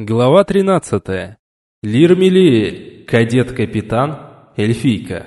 Глава 13. Лирмелиэль, кадет-капитан, эльфийка.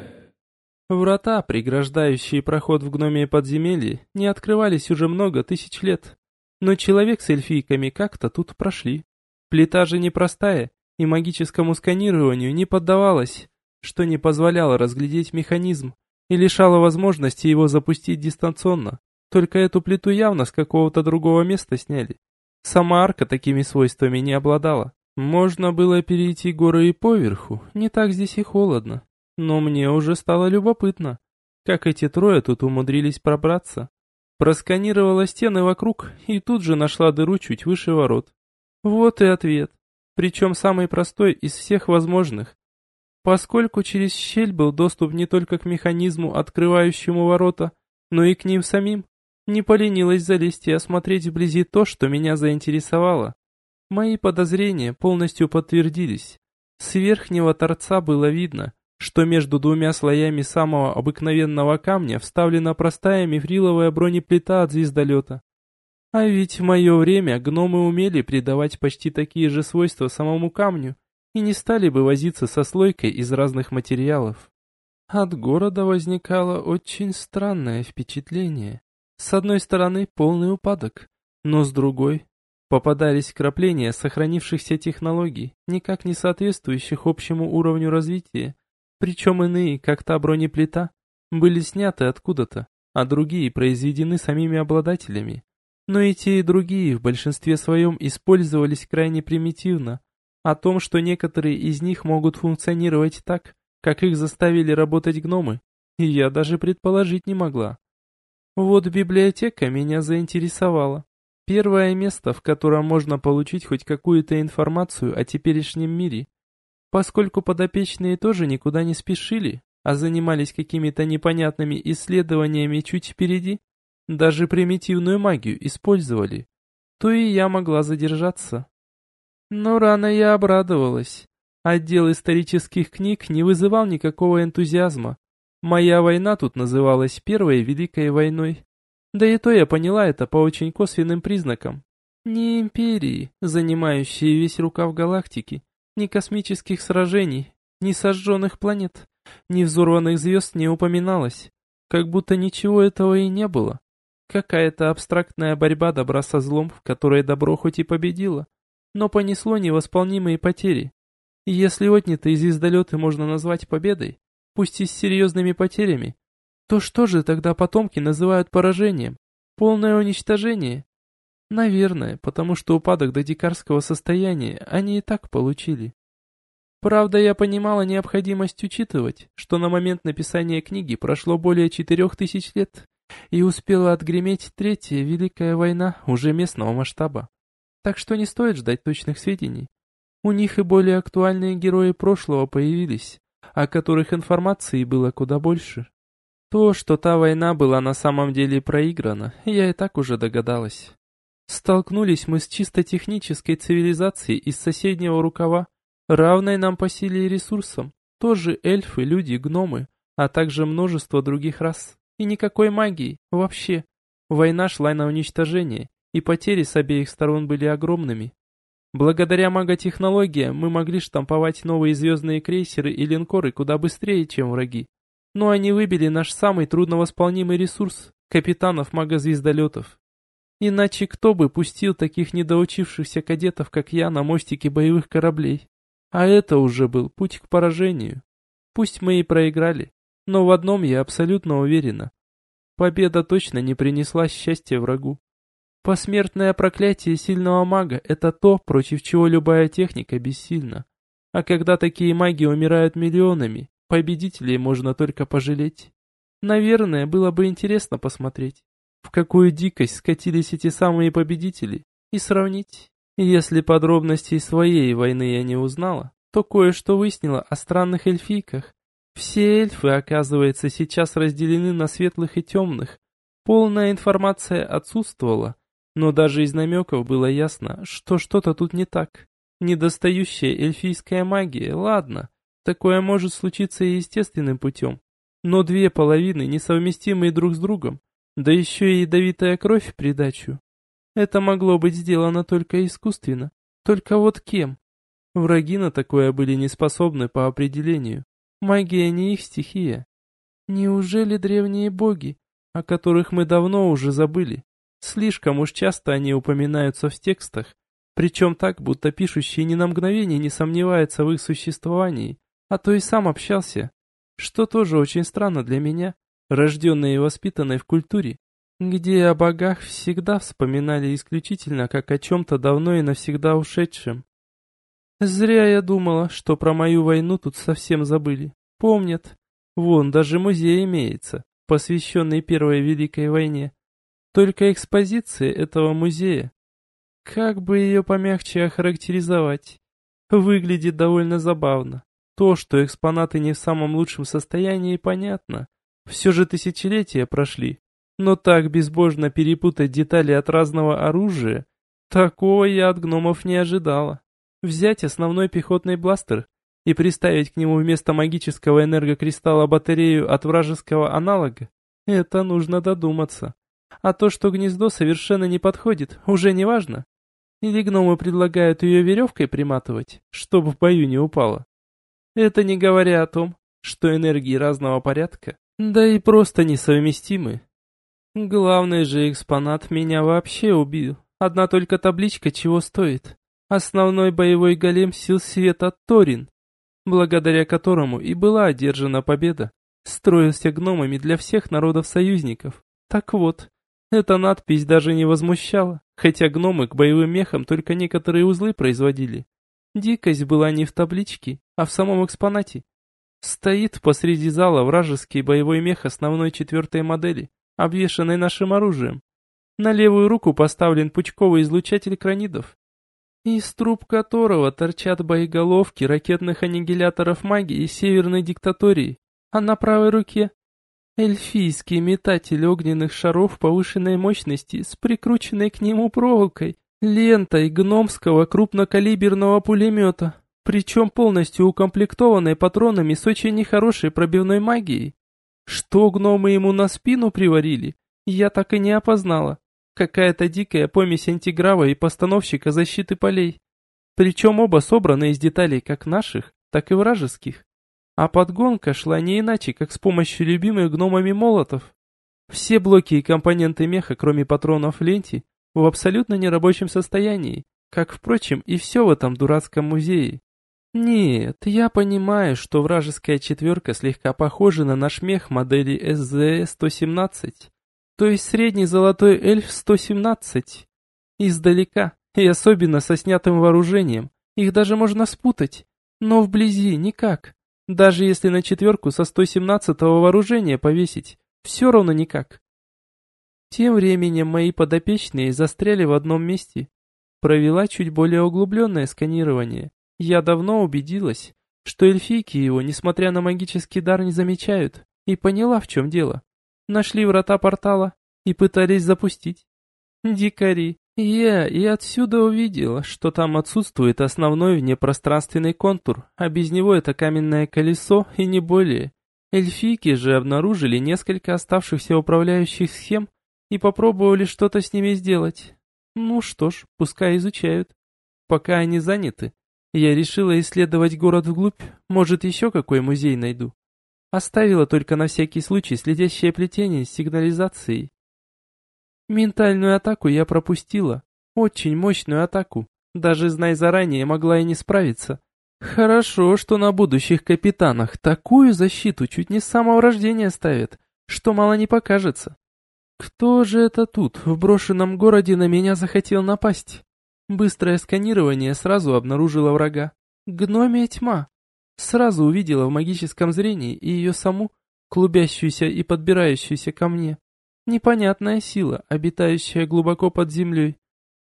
Врата, преграждающие проход в гномие подземелье, не открывались уже много тысяч лет. Но человек с эльфийками как-то тут прошли. Плита же непростая, и магическому сканированию не поддавалась, что не позволяло разглядеть механизм и лишало возможности его запустить дистанционно. Только эту плиту явно с какого-то другого места сняли. Сама арка такими свойствами не обладала. Можно было перейти горы и поверху, не так здесь и холодно. Но мне уже стало любопытно, как эти трое тут умудрились пробраться. Просканировала стены вокруг и тут же нашла дыру чуть выше ворот. Вот и ответ. Причем самый простой из всех возможных. Поскольку через щель был доступ не только к механизму, открывающему ворота, но и к ним самим, не поленилась залезть и осмотреть вблизи то, что меня заинтересовало. Мои подозрения полностью подтвердились. С верхнего торца было видно, что между двумя слоями самого обыкновенного камня вставлена простая мифриловая бронеплита от звездолета. А ведь в мое время гномы умели придавать почти такие же свойства самому камню и не стали бы возиться со слойкой из разных материалов. От города возникало очень странное впечатление. С одной стороны, полный упадок, но с другой попадались вкрапления сохранившихся технологий, никак не соответствующих общему уровню развития, причем иные, как та бронеплита, были сняты откуда-то, а другие произведены самими обладателями. Но и те, и другие в большинстве своем использовались крайне примитивно. О том, что некоторые из них могут функционировать так, как их заставили работать гномы, я даже предположить не могла. Вот библиотека меня заинтересовала. Первое место, в котором можно получить хоть какую-то информацию о теперешнем мире. Поскольку подопечные тоже никуда не спешили, а занимались какими-то непонятными исследованиями чуть впереди, даже примитивную магию использовали, то и я могла задержаться. Но рано я обрадовалась. Отдел исторических книг не вызывал никакого энтузиазма, Моя война тут называлась Первой Великой войной. Да и то я поняла это по очень косвенным признакам. Ни империи, занимающие весь рукав галактики, ни космических сражений, ни сожженных планет, ни взорванных звезд не упоминалось. Как будто ничего этого и не было. Какая-то абстрактная борьба добра со злом, в которой добро хоть и победило, но понесло невосполнимые потери. Если отнятые звездолеты можно назвать победой, пусть и с серьезными потерями, то что же тогда потомки называют поражением? Полное уничтожение? Наверное, потому что упадок до дикарского состояния они и так получили. Правда, я понимала необходимость учитывать, что на момент написания книги прошло более четырех тысяч лет, и успела отгреметь Третья Великая война уже местного масштаба. Так что не стоит ждать точных сведений. У них и более актуальные герои прошлого появились, о которых информации было куда больше. То, что та война была на самом деле проиграна, я и так уже догадалась. Столкнулись мы с чисто технической цивилизацией из соседнего рукава, равной нам по силе и ресурсам, тоже эльфы, люди, гномы, а также множество других рас. И никакой магии, вообще. Война шла на уничтожение, и потери с обеих сторон были огромными. Благодаря маготехнологиям мы могли штамповать новые звездные крейсеры и линкоры куда быстрее, чем враги. Но они выбили наш самый трудновосполнимый ресурс – капитанов магозвездолетов. Иначе кто бы пустил таких недоучившихся кадетов, как я, на мостике боевых кораблей? А это уже был путь к поражению. Пусть мы и проиграли, но в одном я абсолютно уверена. Победа точно не принесла счастья врагу. Посмертное проклятие сильного мага – это то, против чего любая техника бессильна. А когда такие маги умирают миллионами, победителей можно только пожалеть. Наверное, было бы интересно посмотреть, в какую дикость скатились эти самые победители, и сравнить. Если подробностей своей войны я не узнала, то кое-что выяснила о странных эльфийках. Все эльфы, оказывается, сейчас разделены на светлых и темных. Полная информация отсутствовала, но даже из намеков было ясно, что что-то тут не так. Недостающая эльфийская магия, ладно, такое может случиться и естественным путем. Но две половины, несовместимые друг с другом, да еще и ядовитая кровь в придачу. Это могло быть сделано только искусственно. Только вот кем? Враги на такое были не способны по определению. Магия не их стихия. Неужели древние боги, о которых мы давно уже забыли? Слишком уж часто они упоминаются в текстах, причем так, будто пишущий ни на мгновение не сомневается в их существовании, а то и сам общался, что тоже очень странно для меня, рожденной и воспитанной в культуре, где о богах всегда вспоминали исключительно как о чем-то давно и навсегда ушедшем. Зря я думала, что про мою войну тут совсем забыли. Помнят. Вон, даже музей имеется, посвященный Первой Великой войне. Только экспозиция этого музея. Как бы ее помягче охарактеризовать? Выглядит довольно забавно. То, что экспонаты не в самом лучшем состоянии, понятно. Все же тысячелетия прошли. Но так безбожно перепутать детали от разного оружия, такого я от гномов не ожидала. Взять основной пехотный бластер и приставить к нему вместо магического энергокристалла батарею от вражеского аналога, это нужно додуматься. А то, что гнездо совершенно не подходит, уже не важно. Или гномы предлагают ее веревкой приматывать, чтобы в бою не упала. Это не говоря о том, что энергии разного порядка, да и просто несовместимы. Главный же экспонат меня вообще убил. Одна только табличка чего стоит. Основной боевой голем сил света Торин, благодаря которому и была одержана победа, строился гномами для всех народов-союзников. Так вот, эта надпись даже не возмущала, хотя гномы к боевым мехам только некоторые узлы производили. Дикость была не в табличке, а в самом экспонате. Стоит посреди зала вражеский боевой мех основной четвертой модели, обвешанный нашим оружием. На левую руку поставлен пучковый излучатель кранидов, из труб которого торчат боеголовки ракетных аннигиляторов магии северной диктатории, а на правой руке эльфийский метатель огненных шаров повышенной мощности с прикрученной к нему проволокой, лентой гномского крупнокалиберного пулемета, причем полностью укомплектованной патронами с очень нехорошей пробивной магией. Что гномы ему на спину приварили, я так и не опознала. Какая-то дикая помесь антиграва и постановщика защиты полей. Причем оба собраны из деталей как наших, так и вражеских. А подгонка шла не иначе, как с помощью любимых гномами молотов. Все блоки и компоненты меха, кроме патронов ленти, в абсолютно нерабочем состоянии, как, впрочем, и все в этом дурацком музее. Нет, я понимаю, что вражеская четверка слегка похожа на наш мех модели СЗ-117, то есть средний золотой эльф 117. Издалека, и особенно со снятым вооружением, их даже можно спутать, но вблизи никак. Даже если на четверку со 117-го вооружения повесить, все равно никак. Тем временем мои подопечные застряли в одном месте. Провела чуть более углубленное сканирование. Я давно убедилась, что эльфийки его, несмотря на магический дар, не замечают, и поняла, в чем дело нашли врата портала и пытались запустить. Дикари. Я и отсюда увидела, что там отсутствует основной внепространственный контур, а без него это каменное колесо и не более. Эльфийки же обнаружили несколько оставшихся управляющих схем и попробовали что-то с ними сделать. Ну что ж, пускай изучают. Пока они заняты, я решила исследовать город вглубь, может еще какой музей найду. Оставила только на всякий случай следящее плетение с сигнализацией. Ментальную атаку я пропустила. Очень мощную атаку. Даже зная заранее, могла и не справиться. Хорошо, что на будущих капитанах такую защиту чуть не с самого рождения ставят, что мало не покажется. Кто же это тут, в брошенном городе, на меня захотел напасть? Быстрое сканирование сразу обнаружило врага. Гномия тьма. Сразу увидела в магическом зрении и ее саму, клубящуюся и подбирающуюся ко мне. Непонятная сила, обитающая глубоко под землей.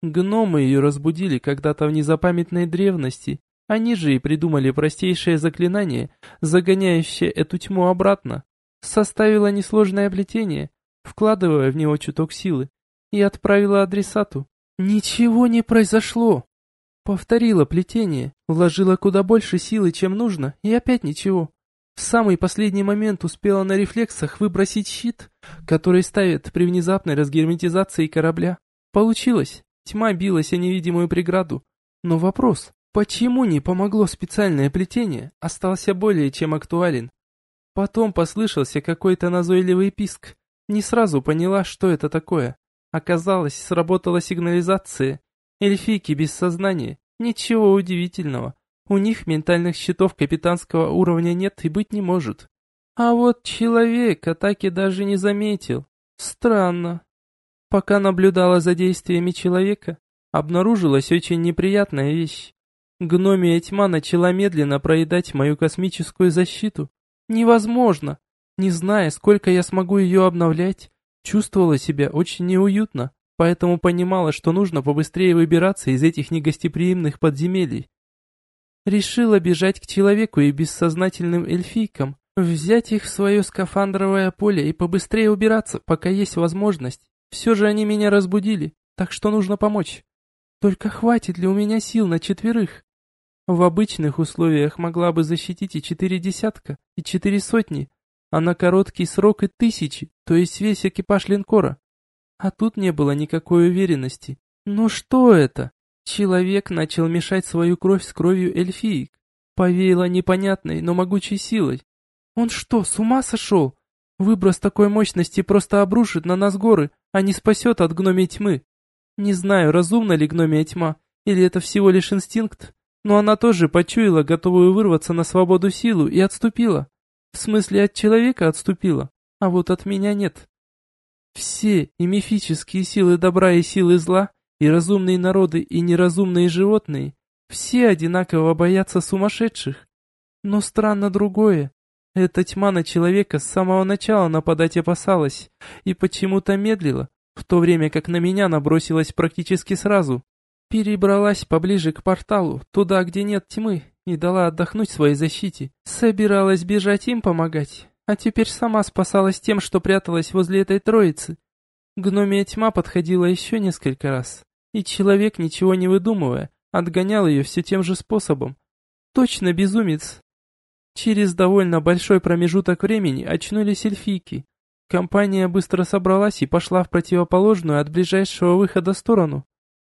Гномы ее разбудили когда-то в незапамятной древности. Они же и придумали простейшее заклинание, загоняющее эту тьму обратно. Составила несложное плетение, вкладывая в него чуток силы, и отправила адресату. Ничего не произошло. Повторила плетение, вложила куда больше силы, чем нужно, и опять ничего. В самый последний момент успела на рефлексах выбросить щит, который ставят при внезапной разгерметизации корабля. Получилось. Тьма билась о невидимую преграду. Но вопрос, почему не помогло специальное плетение, остался более чем актуален. Потом послышался какой-то назойливый писк. Не сразу поняла, что это такое. Оказалось, сработала сигнализация. Эльфийки без сознания. Ничего удивительного. У них ментальных щитов капитанского уровня нет и быть не может. А вот человек атаки даже не заметил. Странно. Пока наблюдала за действиями человека, обнаружилась очень неприятная вещь. Гномия тьма начала медленно проедать мою космическую защиту. Невозможно. Не зная, сколько я смогу ее обновлять, чувствовала себя очень неуютно, поэтому понимала, что нужно побыстрее выбираться из этих негостеприимных подземелий. Решила бежать к человеку и бессознательным эльфийкам, взять их в свое скафандровое поле и побыстрее убираться, пока есть возможность. Все же они меня разбудили, так что нужно помочь. Только хватит ли у меня сил на четверых? В обычных условиях могла бы защитить и четыре десятка, и четыре сотни, а на короткий срок и тысячи, то есть весь экипаж линкора. А тут не было никакой уверенности. Ну что это? Человек начал мешать свою кровь с кровью эльфиек. Повеяло непонятной, но могучей силой. Он что, с ума сошел? Выброс такой мощности просто обрушит на нас горы, а не спасет от гномей тьмы. Не знаю, разумна ли гномия тьма, или это всего лишь инстинкт, но она тоже почуяла готовую вырваться на свободу силу и отступила. В смысле, от человека отступила, а вот от меня нет. Все и мифические силы добра и силы зла, и разумные народы, и неразумные животные, все одинаково боятся сумасшедших. Но странно другое. Эта тьма на человека с самого начала нападать опасалась и почему-то медлила, в то время как на меня набросилась практически сразу. Перебралась поближе к порталу, туда, где нет тьмы, и дала отдохнуть своей защите. Собиралась бежать им помогать, а теперь сама спасалась тем, что пряталась возле этой троицы. Гномия тьма подходила еще несколько раз, и человек, ничего не выдумывая, отгонял ее все тем же способом. Точно безумец, Через довольно большой промежуток времени очнулись эльфийки. Компания быстро собралась и пошла в противоположную от ближайшего выхода сторону.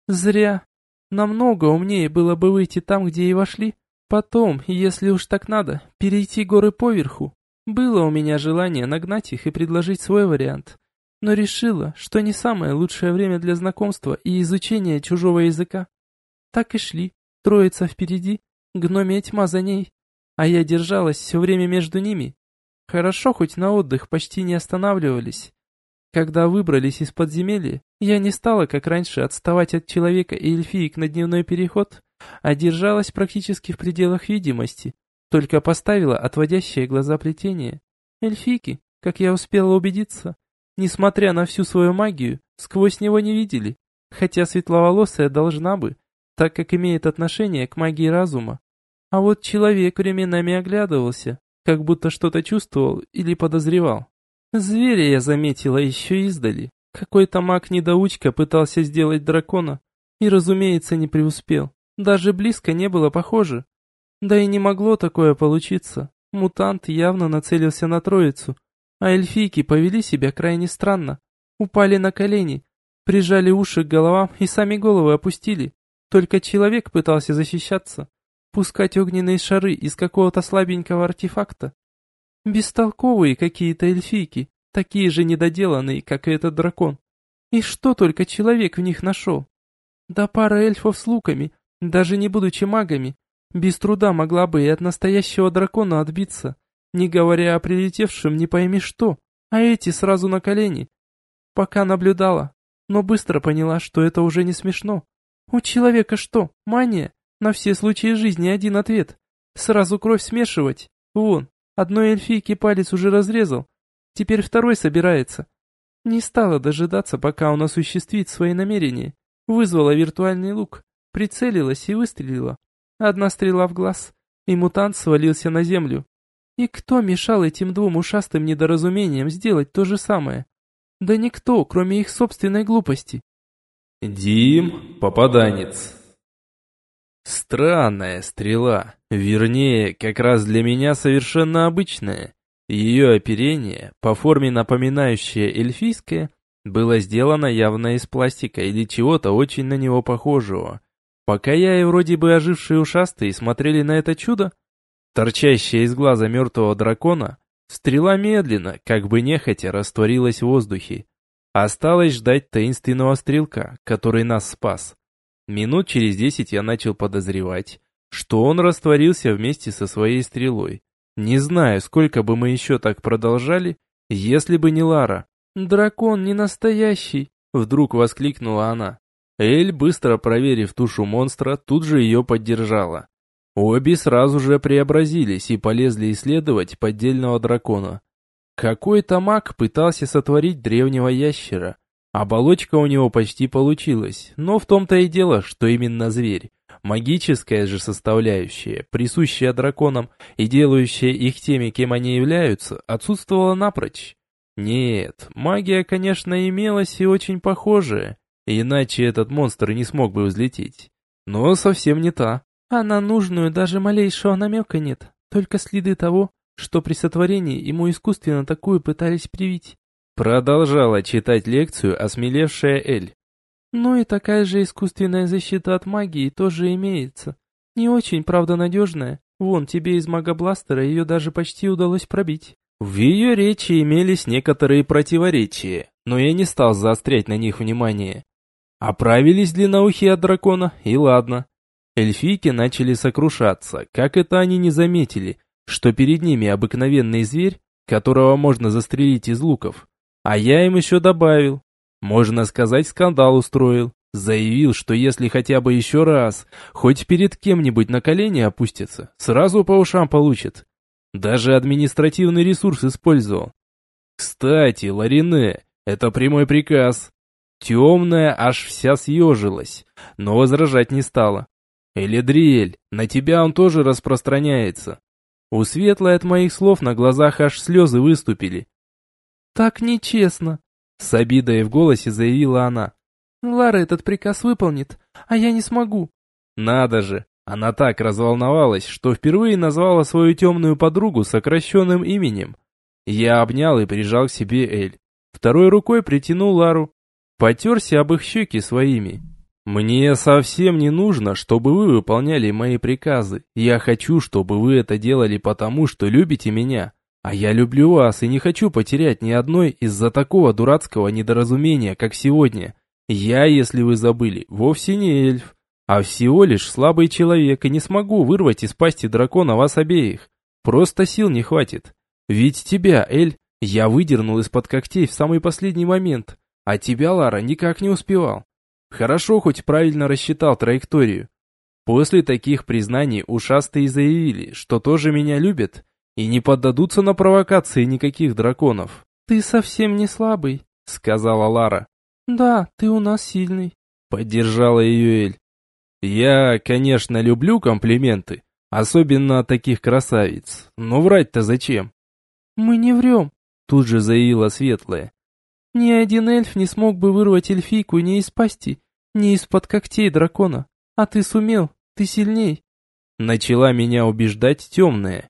Зря. Намного умнее было бы выйти там, где и вошли. Потом, если уж так надо, перейти горы поверху. Было у меня желание нагнать их и предложить свой вариант. Но решила, что не самое лучшее время для знакомства и изучения чужого языка. Так и шли. Троица впереди, гномия тьма за ней а я держалась все время между ними. Хорошо, хоть на отдых почти не останавливались. Когда выбрались из подземелья, я не стала, как раньше, отставать от человека и эльфиек на дневной переход, а держалась практически в пределах видимости, только поставила отводящие глаза плетение. Эльфийки, как я успела убедиться, несмотря на всю свою магию, сквозь него не видели, хотя светловолосая должна бы, так как имеет отношение к магии разума. А вот человек временами оглядывался, как будто что-то чувствовал или подозревал. Зверя я заметила еще издали. Какой-то маг-недоучка пытался сделать дракона, и, разумеется, не преуспел. Даже близко не было похоже. Да и не могло такое получиться. Мутант явно нацелился на троицу, а эльфийки повели себя крайне странно. Упали на колени, прижали уши к головам и сами головы опустили. Только человек пытался защищаться. Пускать огненные шары из какого-то слабенького артефакта? Бестолковые какие-то эльфийки, такие же недоделанные, как и этот дракон. И что только человек в них нашел? Да пара эльфов с луками, даже не будучи магами, без труда могла бы и от настоящего дракона отбиться, не говоря о прилетевшем не пойми что, а эти сразу на колени. Пока наблюдала, но быстро поняла, что это уже не смешно. У человека что, мания? На все случаи жизни один ответ. Сразу кровь смешивать. Вон, одной эльфийке палец уже разрезал. Теперь второй собирается. Не стала дожидаться, пока он осуществит свои намерения. Вызвала виртуальный лук, прицелилась и выстрелила. Одна стрела в глаз, и мутант свалился на землю. И кто мешал этим двум ушастым недоразумениям сделать то же самое? Да никто, кроме их собственной глупости. Дим, попаданец. Странная стрела, вернее, как раз для меня совершенно обычная. Ее оперение, по форме напоминающее эльфийское, было сделано явно из пластика или чего-то очень на него похожего. Пока я и вроде бы ожившие ушастые смотрели на это чудо, торчащая из глаза мертвого дракона, стрела медленно, как бы нехотя, растворилась в воздухе. Осталось ждать таинственного стрелка, который нас спас. Минут через десять я начал подозревать, что он растворился вместе со своей стрелой. Не знаю, сколько бы мы еще так продолжали, если бы не Лара. «Дракон не настоящий!» — вдруг воскликнула она. Эль, быстро проверив тушу монстра, тут же ее поддержала. Обе сразу же преобразились и полезли исследовать поддельного дракона. Какой-то маг пытался сотворить древнего ящера. Оболочка у него почти получилась, но в том-то и дело, что именно зверь. Магическая же составляющая, присущая драконам и делающая их теми, кем они являются, отсутствовала напрочь. Нет, магия, конечно, имелась и очень похожая, иначе этот монстр не смог бы взлететь. Но совсем не та. А на нужную даже малейшего намека нет, только следы того, что при сотворении ему искусственно такую пытались привить. Продолжала читать лекцию осмелевшая Эль. Ну и такая же искусственная защита от магии тоже имеется. Не очень, правда, надежная. Вон, тебе из мага-бластера ее даже почти удалось пробить. В ее речи имелись некоторые противоречия, но я не стал заострять на них внимание. Оправились длинноухие от дракона, и ладно. Эльфийки начали сокрушаться, как это они не заметили, что перед ними обыкновенный зверь, которого можно застрелить из луков. А я им еще добавил. Можно сказать, скандал устроил. Заявил, что если хотя бы еще раз, хоть перед кем-нибудь на колени опустится, сразу по ушам получит. Даже административный ресурс использовал. Кстати, Ларине, это прямой приказ. Темная аж вся съежилась, но возражать не стала. Элидриэль, на тебя он тоже распространяется. У Светлой от моих слов на глазах аж слезы выступили. Так нечестно, с обидой в голосе заявила она. Лара этот приказ выполнит, а я не смогу. Надо же, она так разволновалась, что впервые назвала свою темную подругу сокращенным именем. Я обнял и прижал к себе Эль. Второй рукой притянул Лару. Потерся об их щеки своими. «Мне совсем не нужно, чтобы вы выполняли мои приказы. Я хочу, чтобы вы это делали потому, что любите меня. А я люблю вас и не хочу потерять ни одной из-за такого дурацкого недоразумения, как сегодня. Я, если вы забыли, вовсе не эльф, а всего лишь слабый человек и не смогу вырвать из пасти дракона вас обеих. Просто сил не хватит. Ведь тебя, Эль, я выдернул из-под когтей в самый последний момент, а тебя, Лара, никак не успевал. Хорошо, хоть правильно рассчитал траекторию. После таких признаний ушастые заявили, что тоже меня любят и не поддадутся на провокации никаких драконов. «Ты совсем не слабый», — сказала Лара. «Да, ты у нас сильный», — поддержала ее Эль. «Я, конечно, люблю комплименты, особенно от таких красавиц, но врать-то зачем?» «Мы не врем», — тут же заявила Светлая. Ни один эльф не смог бы вырвать эльфийку ни из пасти, ни из-под когтей дракона. А ты сумел, ты сильней. Начала меня убеждать темная.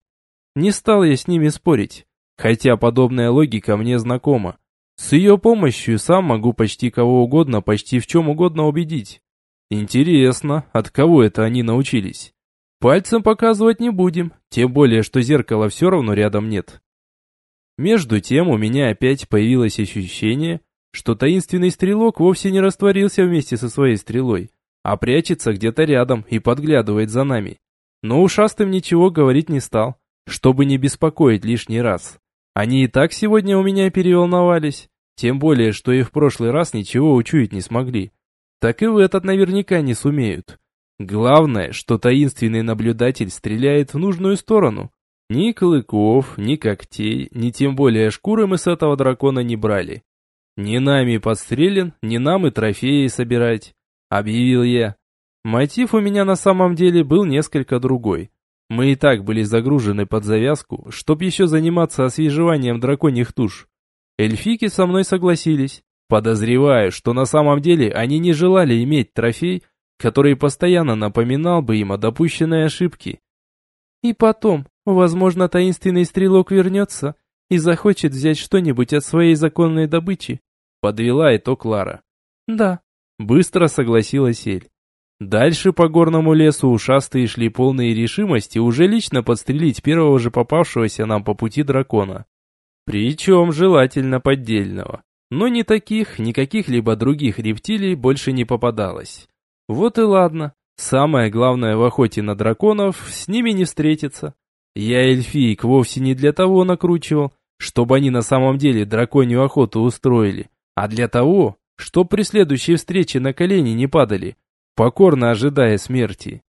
Не стал я с ними спорить, хотя подобная логика мне знакома. С ее помощью сам могу почти кого угодно, почти в чем угодно убедить. Интересно, от кого это они научились? Пальцем показывать не будем, тем более, что зеркала все равно рядом нет. Между тем у меня опять появилось ощущение, что таинственный стрелок вовсе не растворился вместе со своей стрелой, а прячется где-то рядом и подглядывает за нами. Но ушастым ничего говорить не стал, чтобы не беспокоить лишний раз. Они и так сегодня у меня переволновались, тем более, что и в прошлый раз ничего учуять не смогли. Так и в этот наверняка не сумеют. Главное, что таинственный наблюдатель стреляет в нужную сторону, ни клыков, ни когтей, ни тем более шкуры мы с этого дракона не брали. Не нами подстрелен, не нам и трофеи собирать, объявил я. Мотив у меня на самом деле был несколько другой. Мы и так были загружены под завязку, чтоб еще заниматься освежеванием драконьих туш. Эльфики со мной согласились. Подозреваю, что на самом деле они не желали иметь трофей, который постоянно напоминал бы им о допущенной ошибке. И потом, Возможно, таинственный стрелок вернется и захочет взять что-нибудь от своей законной добычи. Подвела итог Лара. Да, быстро согласилась Эль. Дальше по горному лесу ушастые шли полные решимости уже лично подстрелить первого же попавшегося нам по пути дракона. Причем желательно поддельного. Но ни таких, ни каких-либо других рептилий больше не попадалось. Вот и ладно. Самое главное в охоте на драконов с ними не встретиться. Я эльфиек вовсе не для того накручивал, чтобы они на самом деле драконью охоту устроили, а для того, чтоб при следующей встрече на колени не падали, покорно ожидая смерти.